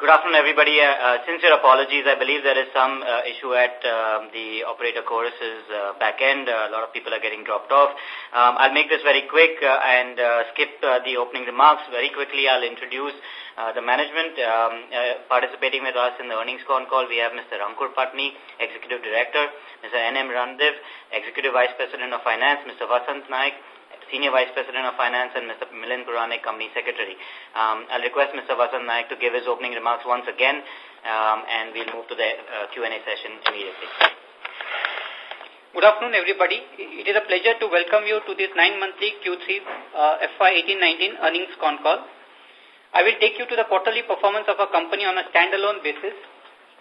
Good afternoon, everybody. Uh, uh, sincere apologies. I believe there is some uh, issue at um, the operator chorus's uh, back end. Uh, a lot of people are getting dropped off. Um, I'll make this very quick uh, and uh, skip the opening remarks. Very quickly, I'll introduce the management. Um, participating with us in the earnings con call, we have Mr. Ankur Patni, Executive Director, Mr. N.M. Ranadive, Executive Vice President of Finance, Mr. Vasant Naik, Senior Vice President of Finance, and Mr. Milind Puranik, Company Secretary. Um, I'll request Mr. Vasant Naik to give his opening remarks once again, um, and we'll move to the uh, Q&A session immediately. Good afternoon, everybody. It is a pleasure to welcome you to this nine-monthly Q3 uh, FY 18-19 earnings con call. I will take you to the quarterly performance of our company on a standalone basis.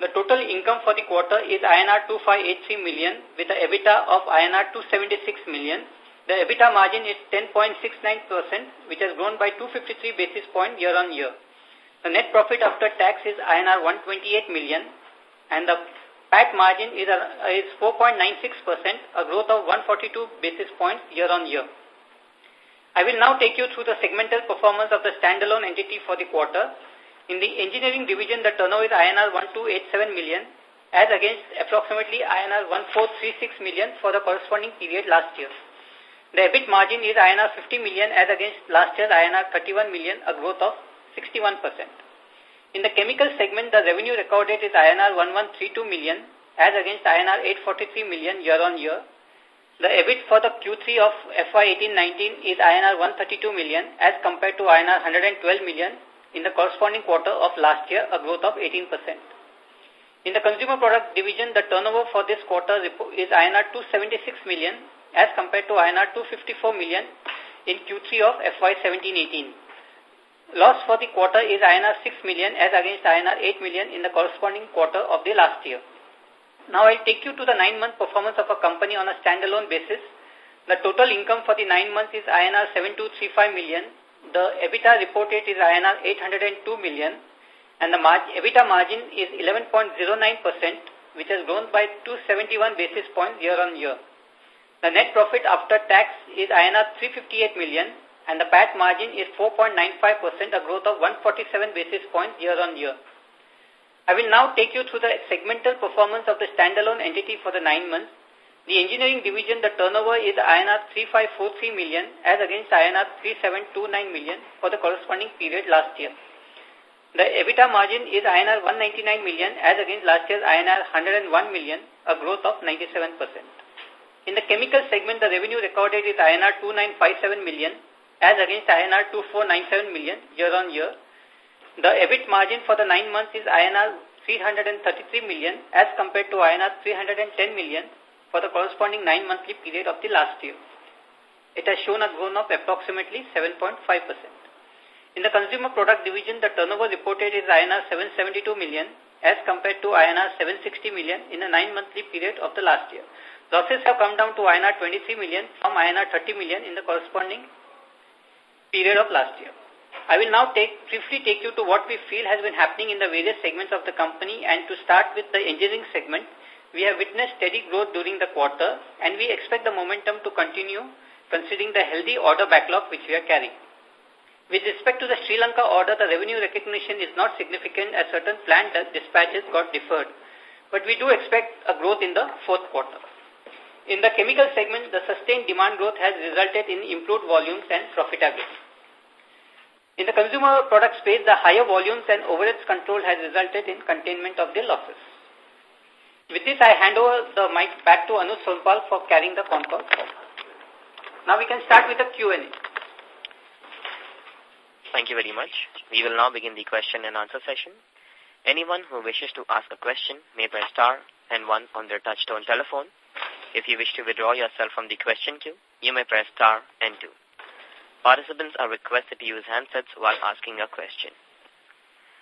The total income for the quarter is INR 2583 million with an EBITDA of INR 276 million the EBITDA margin is 10.69%, which has grown by 253 basis points year on year. The net profit after tax is INR 128 million, and the PAT margin is, uh, is 4.96%, a growth of 142 basis points year on year. I will now take you through the segmental performance of the standalone entity for the quarter. In the engineering division, the turnover is INR 1287 million, as against approximately INR 1436 million for the corresponding period last year. The EBIT margin is INR 50 million as against last year INR 31 million, a growth of 61%. In the chemical segment, the revenue recorded is INR 1132 million as against INR 843 million year on year. The EBIT for the Q3 of FY 18-19 is INR 132 million as compared to INR 112 million in the corresponding quarter of last year, a growth of 18%. In the consumer product division, the turnover for this quarter is INR 276 million as compared to INR 254 million in Q3 of FY 17-18. Loss for the quarter is INR 6 million as against INR 8 million in the corresponding quarter of the last year. Now I'll take you to the nine-month performance of a company on a standalone basis. The total income for the nine months is INR 7235 million. The EBITDA reported is INR 802 million and the mar EBITDA margin is 11.09%, which has grown by 271 basis points year on year. The net profit after tax is INR 358 million and the PAT margin is 4.95%, a growth of 147 basis points year on year. I will now take you through the segmental performance of the standalone entity for the nine months. The engineering division, the turnover is INR 3543 million as against INR 3729 million for the corresponding period last year. The EBITDA margin is INR 199 million as against last year's INR 101 million, a growth of 97%. In the chemical segment, the revenue recorded is INR 2957 million as against INR 2497 million year on year. The EBIT margin for the nine months is INR 333 million as compared to INR 310 million for the corresponding nine monthly period of the last year. It has shown a growth of approximately 7.5%. In the consumer product division, the turnover reported is INR 772 million as compared to INR 760 million in the nine monthly period of the last year. Losses have come down to INR 23 million from INR 30 million in the corresponding period of last year. I will now take, briefly take you to what we feel has been happening in the various segments of the company and to start with the engineering segment. We have witnessed steady growth during the quarter and we expect the momentum to continue considering the healthy order backlog which we are carrying. With respect to the Sri Lanka order, the revenue recognition is not significant as certain planned dispatches got deferred. But we do expect a growth in the fourth quarter. In the chemical segment, the sustained demand growth has resulted in improved volumes and profitability. In the consumer product space, the higher volumes and overheads control has resulted in containment of the losses. With this, I hand over the mic back to Anuj Sonpal for carrying the con call. Now we can start with the Q&A. Thank you very much. We will now begin the question and answer session. Anyone who wishes to ask a question may press star and one on their touchtone telephone. If you wish to withdraw yourself from the question queue, you may press star and two. Participants are requested to use handsets while asking a question.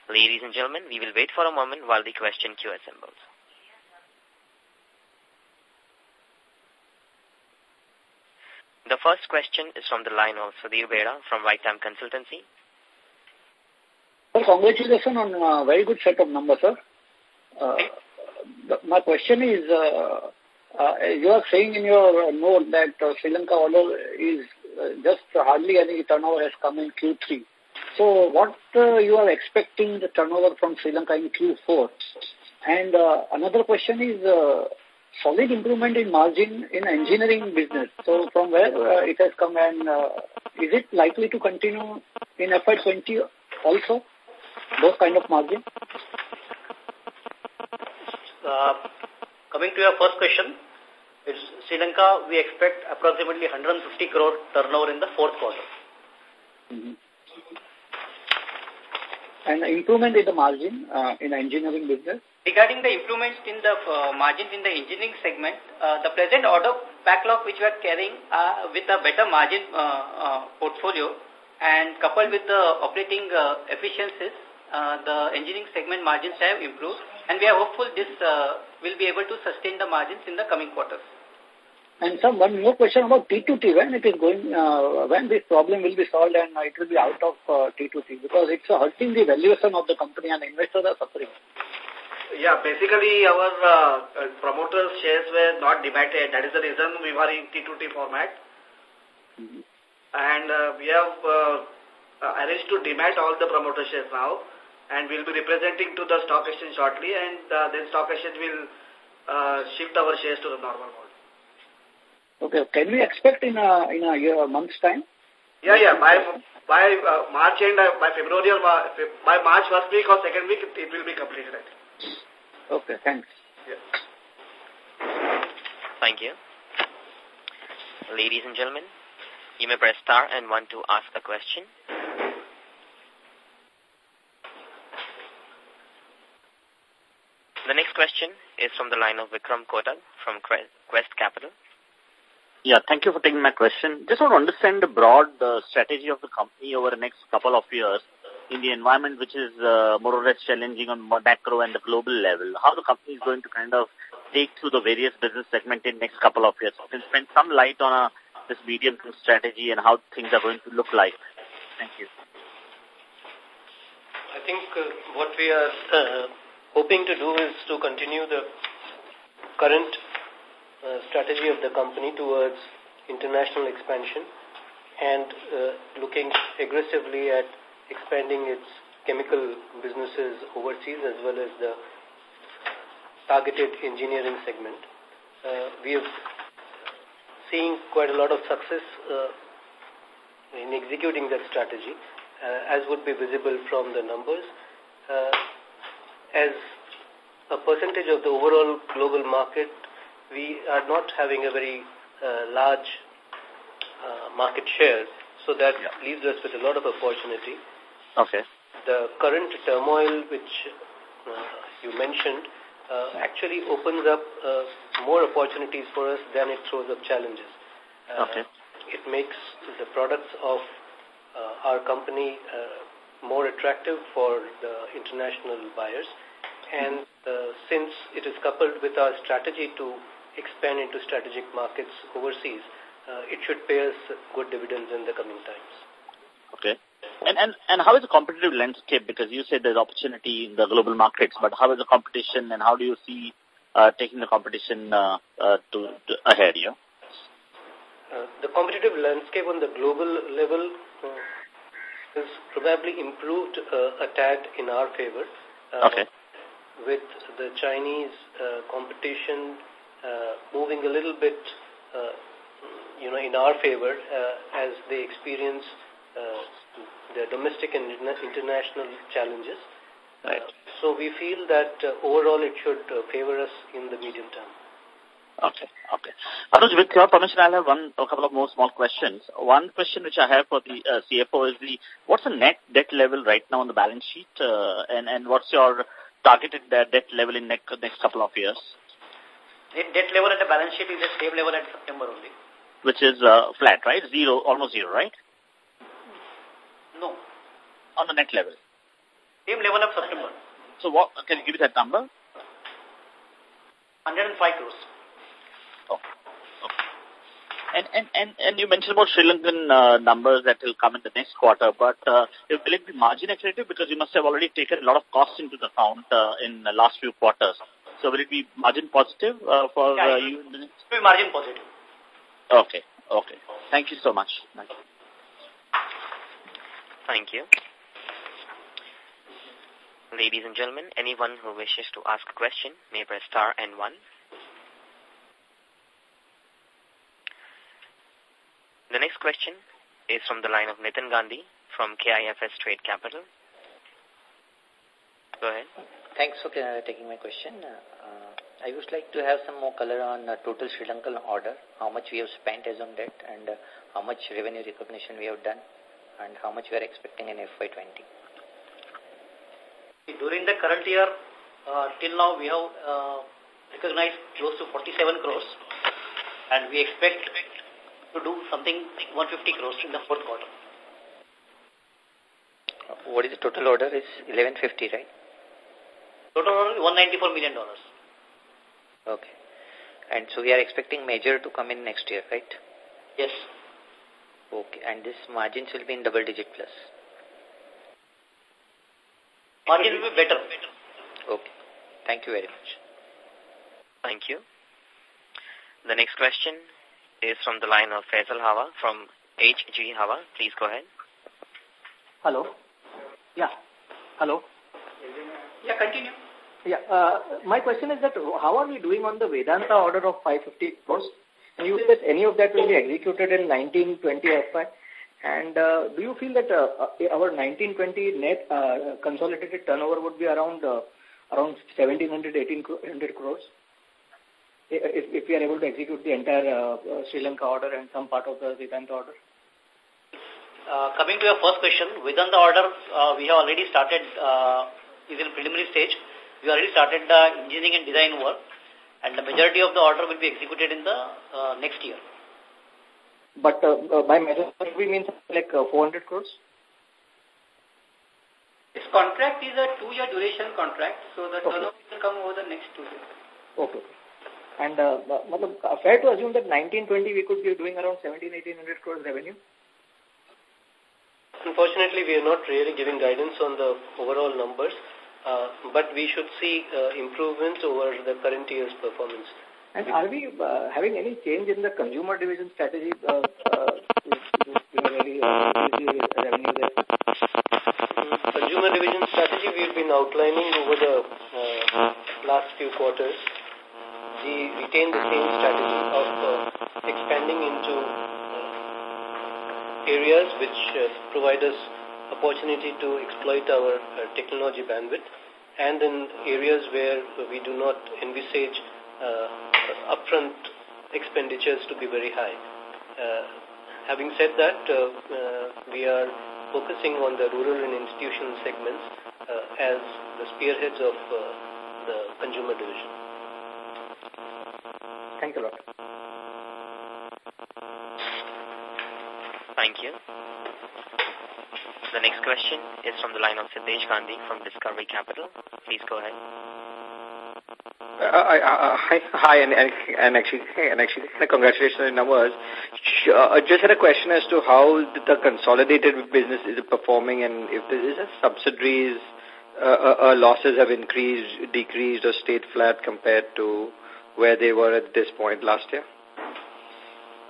Ladies and gentlemen, we will wait for a moment while the question queue assembles. The first question is from the line of Sudhir Bera from Right Time Consultancy. Well, congratulations on a very good set of numbers, sir. Uh, my question is, uh, uh, you are saying in your note that uh, Sri Lanka order is uh, just hardly any turnover has come in Q3. So what uh, you are expecting the turnover from Sri Lanka in Q4? And uh, another question is uh, solid improvement in margin in engineering business. So from where it has come and is it likely to continue in FY20 also, those kind of margin? Coming to your first question, it's Sri Lanka, we expect approximately 150 crore turnover in the fourth quarter. Mm -hmm. And improvement in the margin uh, in the engineering business? Regarding the improvements in the uh, margins in the engineering segment, uh, the present order backlog which we are carrying uh, with a better margin uh, uh, portfolio and coupled with the operating uh, efficiencies, uh, the engineering segment margins have improved and we are hopeful this uh, will be able to sustain the margins in the coming quarters. And some one more question about T2T, when it is going, uh, when this problem will be solved and uh, it will be out of uh, T2T because it's uh, hurting the valuation of the company and investors are suffering. Yeah, basically our uh, uh, promoters' shares were not dematted. That is the reason we were in T2T format. Mm -hmm and uh, we have uh, uh, arranged to demat all the promoter shares now and we'll be representing to the stock exchange shortly and uh, then stock exchange will uh, shift our shares to the normal mode. Okay, can we expect in a, in a year, a month's time? Yeah, yeah, by, by uh, March end, uh, by February or by March first week or second week, it, it will be completed. Okay, thanks. Yeah. Thank you. Ladies and gentlemen, you may press star and one to ask a question. The next question is from the line of Vikram Kotak from Quest Capital. Yeah, thank you for taking my question. Just want to understand the broad uh, strategy of the company over the next couple of years in the environment which is uh, more or less challenging on macro and the global level. How the company is going to kind of take through the various business segments in next couple of years. You can spend some light on a this medium-term strategy and how things are going to look like? Thank you. I think uh, what we are uh, hoping to do is to continue the current uh, strategy of the company towards international expansion and uh, looking aggressively at expanding its chemical businesses overseas as well as the targeted engineering segment. Uh, we have seen quite a lot of success uh, in executing that strategy, uh, as would be visible from the numbers. Uh, as a percentage of the overall global market, we are not having a very uh, large uh, market share, so that yeah. leaves us with a lot of opportunity. Okay. The current turmoil which uh, you mentioned uh, actually opens up uh, more opportunities for us than it throws up challenges. Uh, okay. It makes the products of uh, our company uh, more attractive for the international buyers. And uh, since it is coupled with our strategy to expand into strategic markets overseas, uh, it should pay us good dividends in the coming times. Okay. And, and, and how is the competitive landscape? Because you said there's opportunity in the global markets, but how is the competition and how do you see uh, taking the competition uh, uh, to, to ahead? Yeah? Uh, the competitive landscape on the global level uh, is probably improved uh, a tad in our favor. Uh, okay. With the Chinese uh, competition moving a little bit, uh, you know, in our favor uh, as they experience uh, the domestic and international challenges. Right. so we feel that uh, overall it should uh, favor us in the medium term. Okay, okay. Anuj, with your permission, I'll have one, a couple of more small questions. One question which I have for the uh, CFO is the, what's the net debt level right now on the balance sheet, uh, and, and what's your targeted debt level in next, next couple of years? Net debt level at the balance sheet is the same level at September only. Which is uh, flat, right? Zero, almost zero, right? No. On the net level? Same level of September. So what, can you give me that number? 105 crores. Okay. okay. And, and, and, and you mentioned about Sri Lankan uh, numbers that will come in the next quarter, but uh, will it be margin accretive? Because you must have already taken a lot of costs into the account uh, in the last few quarters. So will it be margin positive uh, for yeah, uh, you? It will be margin positive. Okay, okay. Thank you so much. Thank you. Thank you. Ladies and gentlemen, anyone who wishes to ask a question may press star and one. The next question is from the line of Nitin Gandhi from KIFS Trade Capital. Go ahead. Thanks for uh, taking my question. Uh, I would like to have some more color on uh, total Sri Lankan order, how much we have spent as on that, and uh, how much revenue recognition we have done, and how much we are expecting in FY20. During the current year, uh, till now, we have uh, recognized close to 47 crores, and we expect to do something like 150 crores in the fourth quarter. What is the total order? Is 1150, right? Total order 194 million dollars. Okay. And so we are expecting major to come in next year, right? Yes. Okay. And this margins will be in double digit plus? Margin will be better. better. Okay. Thank you very much. Thank you. The next question is from the line of Faisal Hawa from HG Hawa. Please go ahead. Hello. Yeah. Hello. Yeah, continue. Yeah. Uh, my question is that how are we doing on the Vedanta order of 550 crores? And you feel that any of that will be executed in 1920 FY? And uh, do you feel that uh, uh our 1920 net uh, consolidated turnover would be around uh, around 1700, 1800 crores? If, if we are able to execute the entire uh, uh, Sri Lanka order and some part of the Vedanta order? Uh, coming to your first question, within the order, uh, we have already started, uh, is in preliminary stage. We already started the engineering and design work, and the majority of the order will be executed in the uh, next year. But uh, uh, by majority, we mean like uh, 400 crores? This contract is a two-year duration contract, so the okay. turnover will come over the next two years. Okay. And uh, uh, fair to assume that 1920 we could be doing around 17, 1800 crores revenue? Unfortunately, we are not really giving guidance on the overall numbers, uh, but we should see uh, improvements over the current year's performance. And are we uh, having any change in the consumer division strategy? Uh, uh, really, uh, revenue there? Consumer division strategy we've been outlining over the uh, last few quarters. We retain the same strategy of uh, expanding into areas which uh, provide us opportunity to exploit our uh, technology bandwidth and in areas where we do not envisage uh, upfront expenditures to be very high. Uh, having said that, we are focusing on the rural and institutional segments as the spearheads of the consumer division. Thank you a lot. Thank you. The next question is from the line of Siddesh Gandhi from Discovery Capital. Please go ahead. Uh, uh, uh, hi, hi, and, and, and actually, and actually, congratulations on the numbers. Uh, I just had a question as to how the consolidated business is performing, and if there is a subsidiaries uh, uh, losses have increased, decreased, or stayed flat compared to where they were at this point last year.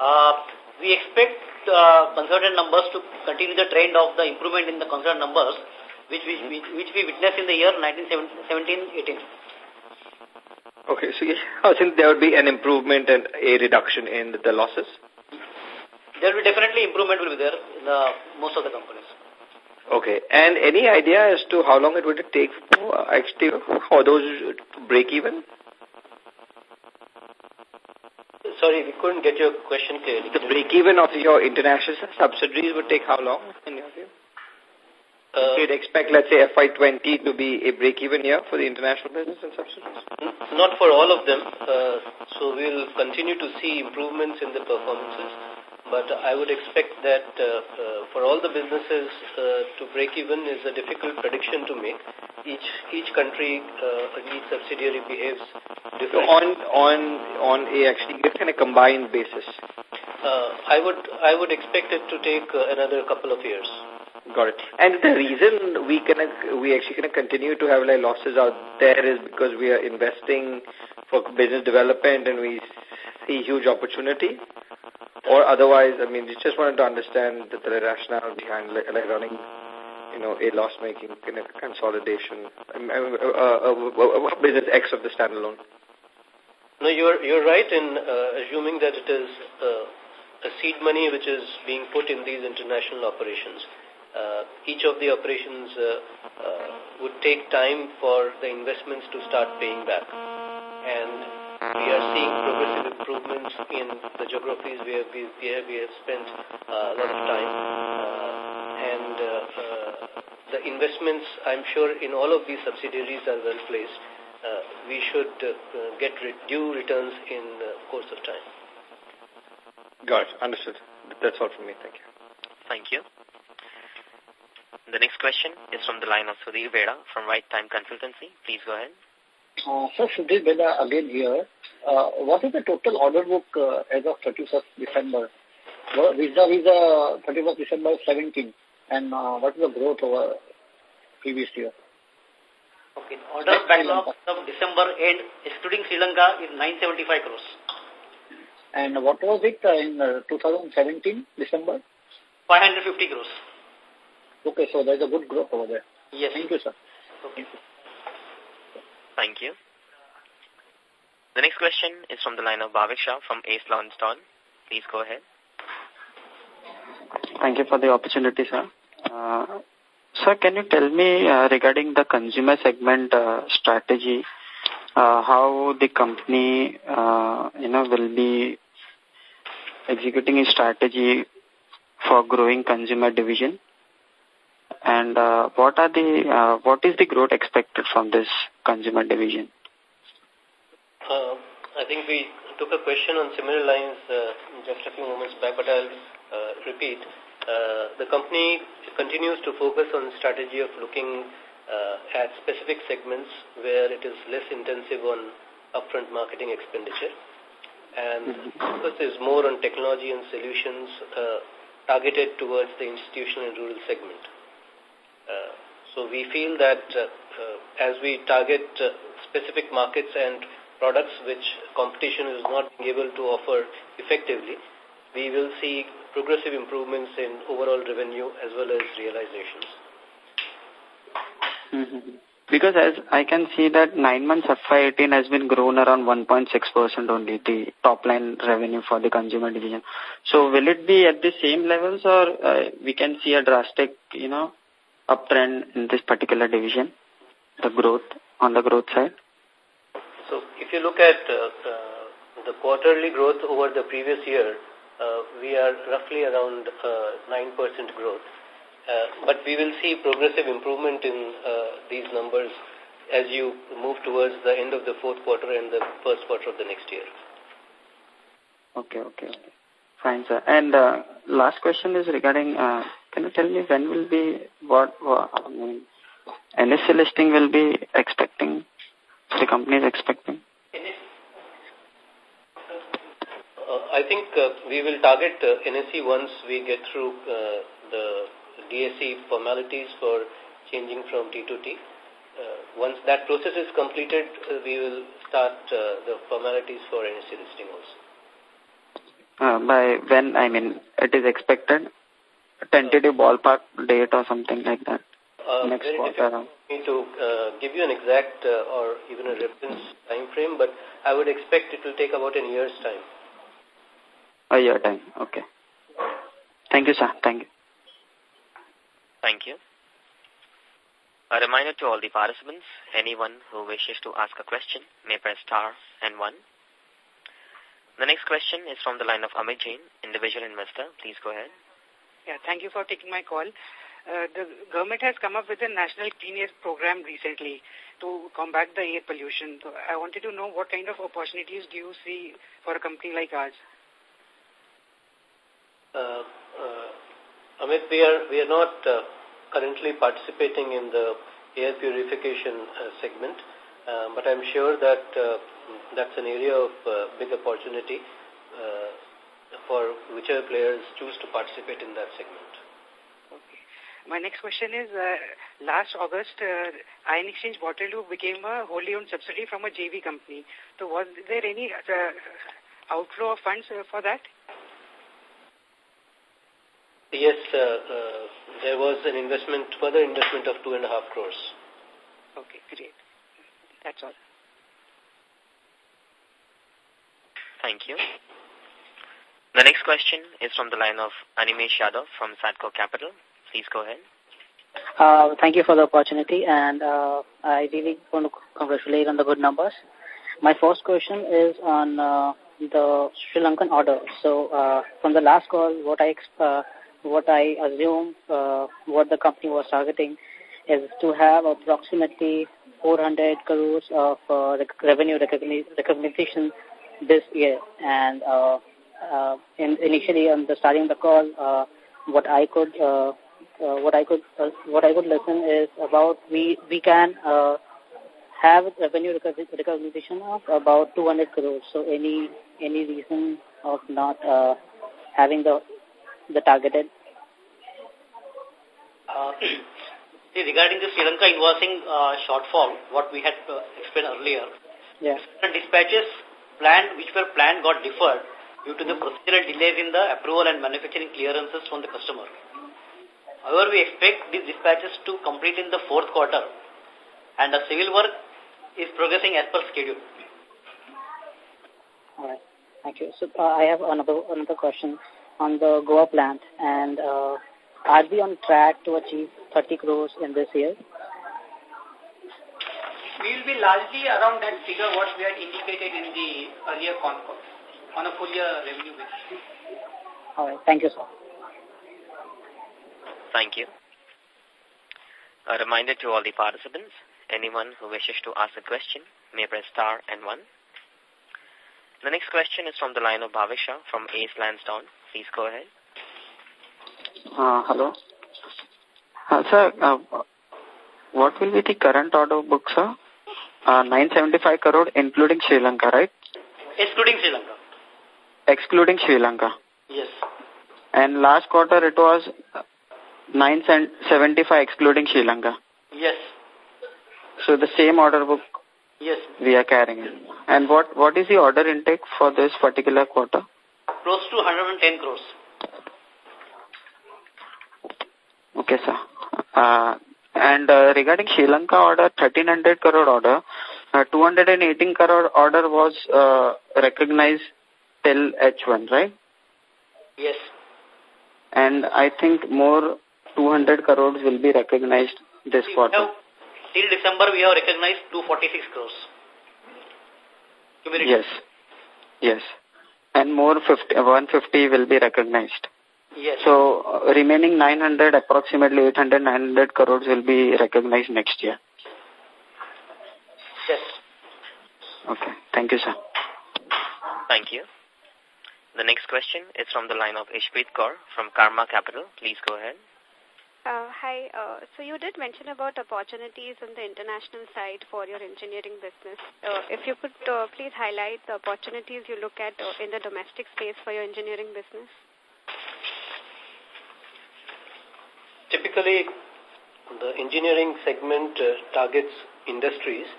Uh, we expect uh, consolidated numbers to continue the trend of the improvement in the consolidated numbers, which we, which we witnessed in the year 1917-18. Okay, so I think there would be an improvement and a reduction in the losses? There will be definitely improvement will be there in the, most of the companies. Okay, and any idea as to how long it would take for, uh, actually, for those to break even? Sorry, we couldn't get your question clearly. The break-even of your international subsidiaries would take how long, in your view? Uh, You'd expect, let's say, FY20 to be a break-even year for the international business and subsidiaries? Not for all of them. Uh, so we'll continue to see improvements in the performances. But I would expect that uh, uh, for all the businesses uh, to break even is a difficult prediction to make. Each each country, uh, each subsidiary behaves differently. So on on on a actually kind of combined basis. Uh, I would I would expect it to take uh, another couple of years. Got it. And the reason we can we actually can continue to have like losses out there is because we are investing for business development and we see huge opportunity. Or otherwise, I mean, you just wanted to understand the, the rationale behind like, like running you know, a loss-making consolidation, um, uh, uh, business X of the standalone? No, you're, you're right in uh, assuming that it is uh, a seed money which is being put in these international operations. Uh, each of the operations uh, uh, would take time for the investments to start paying back. And we are seeing progressive improvements in the geographies where we, where we have spent uh, a lot of time. Uh, and uh, uh, the investments, I'm sure, in all of these subsidiaries are well placed uh, we should uh, get re due returns in the course of time. Got it. Understood. That's all from me. Thank you. Thank you. The next question is from the line of Sudhir Beda from Right Time Consultancy. Please go ahead. Uh, sir, Sudhir Beda again here. Uh, what is the total order book uh, as of 31st December? Vis-a-vis -vis, 31st December 17 and uh, what is the growth over previous year? Okay. Order backlog of December end, excluding Sri Lanka, is 975 crores. And what was it uh, in uh, 2017, December? 550 crores. Okay, so there's a good growth over there. Yes. Thank you, sir. Okay. Thank you. The next question is from the line of Bhavik Shah from Ace Lansdowne. Please go ahead. Thank you for the opportunity, sir. Uh, Sir, can you tell me uh, regarding the consumer segment uh, strategy, uh, how the company, uh, you know, will be executing a strategy for growing consumer division? And uh, what are the uh, what is the growth expected from this consumer division? Uh, I think we took a question on similar lines uh, just a few moments back, but I'll uh, repeat. Uh, the company continues to focus on strategy of looking uh, at specific segments where it is less intensive on upfront marketing expenditure. And focus is more on technology and solutions uh, targeted towards the institutional and rural segment. So we feel that uh, uh, as we target uh, specific markets and products which competition is not able to offer effectively, we will see progressive improvements in overall revenue as well as realizations. Mm -hmm. Because as I can see that nine months of FY18 has been grown around 1.6% only, the top line revenue for the consumer division. So will it be at the same levels or we can see a drastic, you know, uptrend in this particular division, the growth, on the growth side? So if you look at uh, uh, the quarterly growth over the previous year, uh, we are roughly around 9% uh, growth. Uh, but we will see progressive improvement in these numbers as you move towards the end of the fourth quarter and the first quarter of the next year. Okay, okay, okay. Fine, sir. And uh, last question is regarding, uh, can you tell me when will be, what, what I mean, NSE listing will be expecting, the company is expecting? I think uh, we will target uh, NSE once we get through uh, the BSE formalities for changing from T to T. Uh, once that process is completed, uh, we will start uh, the formalities for NSE listing also. Uh, by when, I mean, it is expected? A tentative ballpark date or something like that? Uh, next very quarter? Me to uh, give you an exact uh, or even a reference time frame, but I would expect it will take about a year's time. A year time. Okay. Thank you, sir. Thank you. Thank you. A reminder to all the participants, anyone who wishes to ask a question may press star and one. The next question is from the line of Amit Jain, individual investor. Please go ahead. Yeah, thank you for taking my call. Uh, the government has come up with a national clean air program recently to combat the air pollution. So I wanted to know what kind of opportunities do you see for a company like ours? Uh, uh, Amit, we are, we are not uh, currently participating in the air purification uh, segment, uh, but I'm sure that uh, that's an area of big opportunity for whichever players choose to participate in that segment. Okay. My next question is, uh, last August, uh, Ion Exchange Waterleau became a wholly owned subsidiary from a JV company. So was there any uh, outflow of funds uh, for that? Yes, uh, uh, there was an investment, further investment of two and a half crores. Okay, great. That's all. Thank you. The next question is from the line of Animesh Yadav from Sadco Capital. Please go ahead. Uh, thank you for the opportunity, and uh, I really want to congratulate on the good numbers. My first question is on uh, the Sri Lankan order. So, uh, from the last call, what I what I assume what the company was targeting is to have approximately 400 crores of uh, revenue recognition this year. And uh, uh, in, initially, on the starting the call, uh, what I could uh, uh, what I could uh, what I could listen is about we we can uh, have revenue recognition of about 200 crores. So any any reason of not uh, having the the targeted? Uh, regarding the Sri Lanka invoicing uh, shortfall, what we had uh, explained earlier, yes. the dispatches planned, which were planned, got deferred due to the procedural delays in the approval and manufacturing clearances from the customer. However, we expect these dispatches to complete in the fourth quarter, and the civil work is progressing as per schedule. All right. Thank you. So uh, I have another another question on the Goa plant, and uh, are we on track to achieve 30 crores in this year? We will be largely around that figure what we had indicated in the earlier con call on a full year revenue basis. All right. Thank you, sir. Thank you. A reminder to all the participants, anyone who wishes to ask a question may press star and one. The next question is from the line of Bhavisha from Ace Lansdowne. Please go ahead. Uh, hello. Uh, sir, uh, what will be the current order book, sir? Uh, 975 crore, including Sri Lanka, right? Excluding Sri Lanka. Excluding Sri Lanka. Yes. And last quarter it was 975 excluding Sri Lanka. Yes. So the same order book Yes. we are carrying. And what, what is the order intake for this particular quarter? Close to 110 crores. Okay, sir. Uh, and uh, regarding Sri Lanka order, 1300 crore order, uh, 218 crore order was uh, recognized till H1, right? Yes. And I think more 200 crores will be recognized this See, quarter. Have, till December, we have recognized 246 crores. Yes. Yes. And more 50, 150 will be recognized. Yes. So uh, remaining 900, approximately 800, 900 crores will be recognized next year. Yes. Okay. Thank you, sir. Thank you. The next question is from the line of Ishpreet Kaur from Karma Capital. Please go ahead. Uh, hi. Uh, so you did mention about opportunities on the international side for your engineering business. Uh, if you could uh, please highlight the opportunities you look at uh, in the domestic space for your engineering business. Typically, the engineering segment uh, targets industries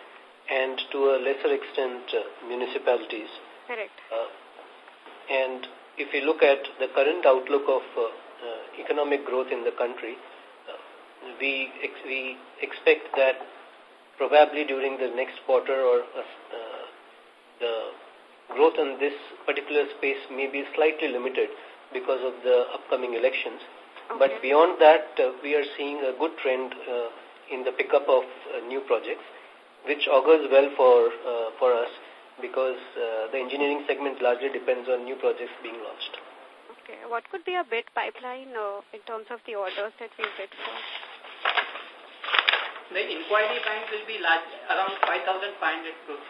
and to a lesser extent uh, municipalities. Correct. And if you look at the current outlook of uh, uh, economic growth in the country, uh, we, ex we expect that probably during the next quarter or uh, uh, the growth in this particular space may be slightly limited because of the upcoming elections. Okay. But beyond that, uh, we are seeing a good trend uh, in the pickup of uh, new projects, which augurs well for, uh, for us because uh, the engineering segment largely depends on new projects being launched. Okay. What could be a bid pipeline uh, in terms of the orders that we bid for? The inquiry bank will be large, around 5,500 crores.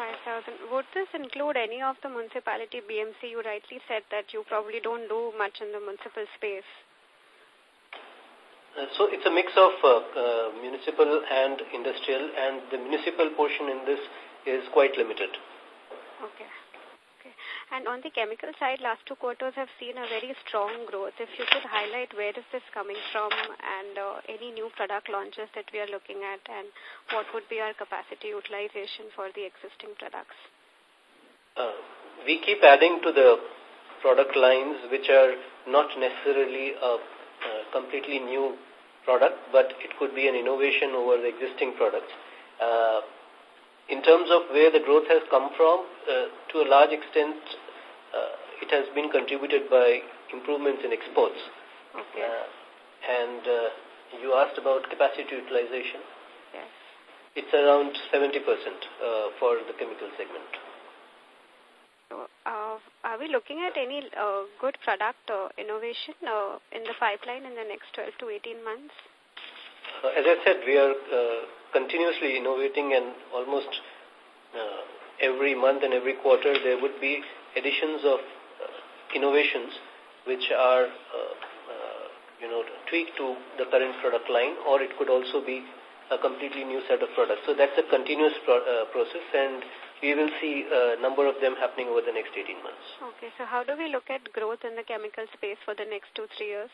5,000. Would this include any of the municipality BMC? You rightly said that you probably don't do much in the municipal space. Uh, so it's a mix of uh, uh, municipal and industrial, and the municipal portion in this is quite limited. Okay. Okay. And on the chemical side, last two quarters have seen a very strong growth. If you could highlight where is this coming from and uh, any new product launches that we are looking at and what would be our capacity utilization for the existing products? Uh, we keep adding to the product lines which are not necessarily a uh, completely new product, but it could be an innovation over the existing products. Uh, in terms of where the growth has come from, uh, to a large extent, uh, it has been contributed by improvements in exports. Okay. Uh, and uh, you asked about capacity utilization. Yes. It's around 70% uh, for the chemical segment. So, uh, are we looking at any uh, good product innovation uh, in the pipeline in the next 12 to 18 months? Uh, as I said, we are uh, continuously innovating and almost uh, every month and every quarter there would be additions of uh, innovations which are, uh, uh, you know, tweaked to the current product line or it could also be a completely new set of products. So that's a continuous pro process and we will see a number of them happening over the next 18 months. Okay, so how do we look at growth in the chemical space for the next two, three years?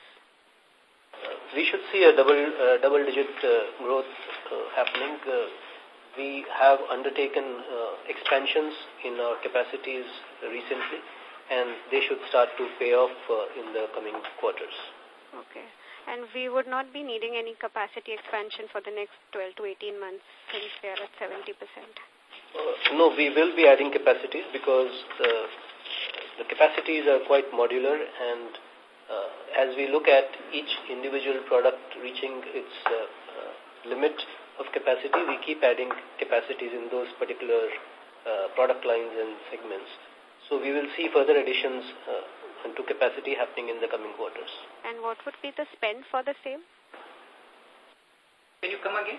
Uh, we should see a double uh, double digit uh, growth uh, happening. Uh, we have undertaken uh, expansions in our capacities recently and they should start to pay off uh, in the coming quarters. Okay. And we would not be needing any capacity expansion for the next 12 to 18 months since we are at 70%. Uh, no, we will be adding capacities because the capacities are quite modular and uh, as we look at each individual product reaching its uh, uh, limit of capacity, we keep adding capacities in those particular uh, product lines and segments. So we will see further additions uh, to capacity happening in the coming quarters. And what would be the spend for the same? Can you come again?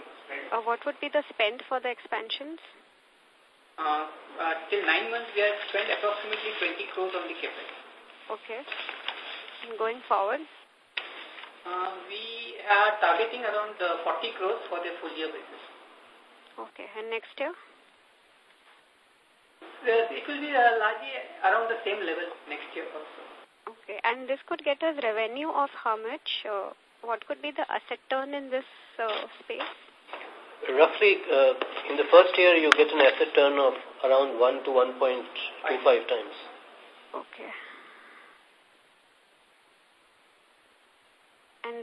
Or what would be the spend for the expansions? Uh, uh, till nine months, we have spent approximately 20 crores on the capex. Okay. And going forward? Uh, we are targeting around uh, 40 crores for the full year basis. Okay. And next year? It will be uh, largely around the same level next year also. Okay. And this could get us revenue of how much? Uh, what could be the asset turn in this uh, space? Roughly, uh, in the first year, you get an asset turn of around 1 to 1.25 times. Okay.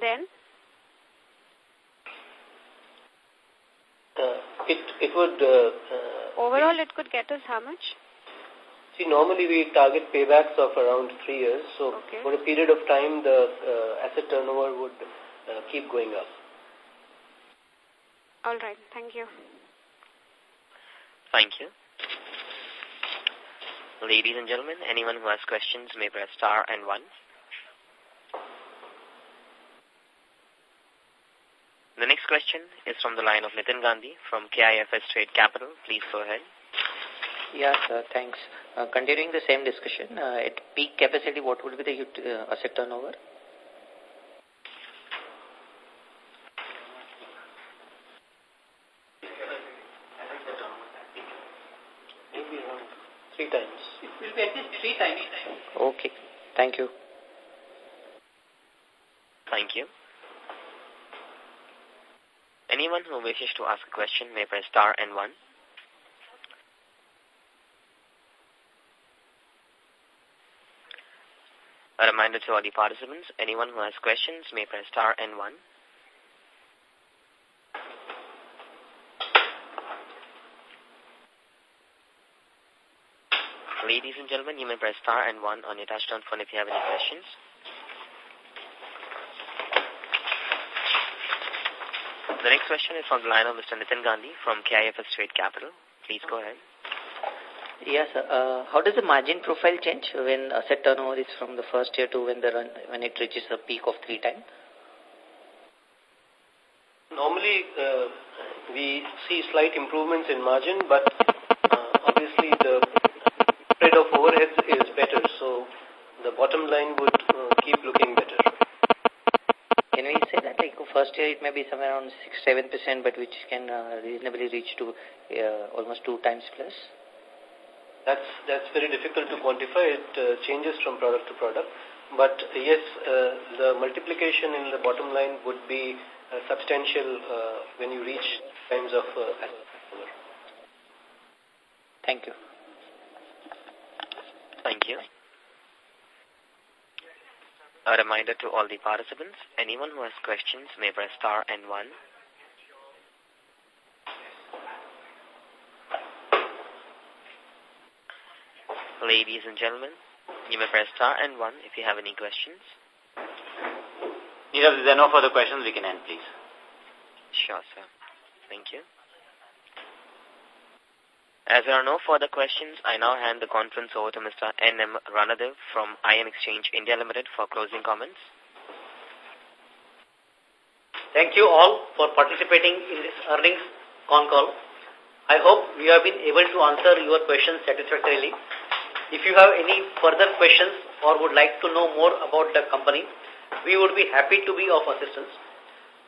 And then? Uh, it, it would... Uh, uh, Overall, it could get us how much? See, normally we target paybacks of around three years. So okay. for a period of time, the uh, asset turnover would uh, keep going up. All right. Thank you. Thank you. Ladies and gentlemen, anyone who has questions may press star and one. The next question is from the line of Nitin Gandhi from KIFS Trade Capital. Please go ahead. Yes, sir. Thanks. Uh, continuing the same discussion, uh, at peak capacity, what would be the uh, asset turnover? Three times. It will be at least three times. Okay. Thank you. Thank you. Anyone who wishes to ask a question may press star and one. A reminder to all the participants, anyone who has questions may press star and one. Ladies and gentlemen, you may press star and one on your touchtone phone if you have any questions. The next question is from the line of Mr. Nitin Gandhi from KIFS Trade Capital. Please go ahead. Yes, sir. Uh, how does the margin profile change when asset turnover is from the first year to when the run, when it reaches a peak of three times? Normally, uh, we see slight improvements in margin, but uh, obviously the spread of overheads is better, so the bottom line would uh, keep looking better. Can we say that like first year it may be somewhere around 6-7%, but which can uh, reasonably reach to uh, almost two times plus? That's that's very difficult to quantify. It uh, changes from product to product. But yes, uh, the multiplication in the bottom line would be uh, substantial uh, when you reach times of uh, Thank you. Thank you. A reminder to all the participants, anyone who has questions may press star and one. Ladies and gentlemen, you may press star and one if you have any questions. If there are no further questions, we can end, please. Sure, sir. Thank you. As there are no further questions, I now hand the conference over to Mr. N.M. Ranadive from Ion Exchange India Limited for closing comments. Thank you all for participating in this earnings con call. I hope we have been able to answer your questions satisfactorily. If you have any further questions or would like to know more about the company, we would be happy to be of assistance.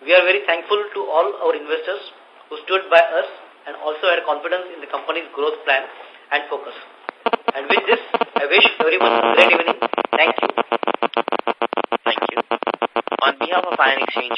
We are very thankful to all our investors who stood by us and also our confidence in the company's growth plan and focus. And with this, I wish everyone a great evening. Thank you. Thank you. On behalf of Ion Exchange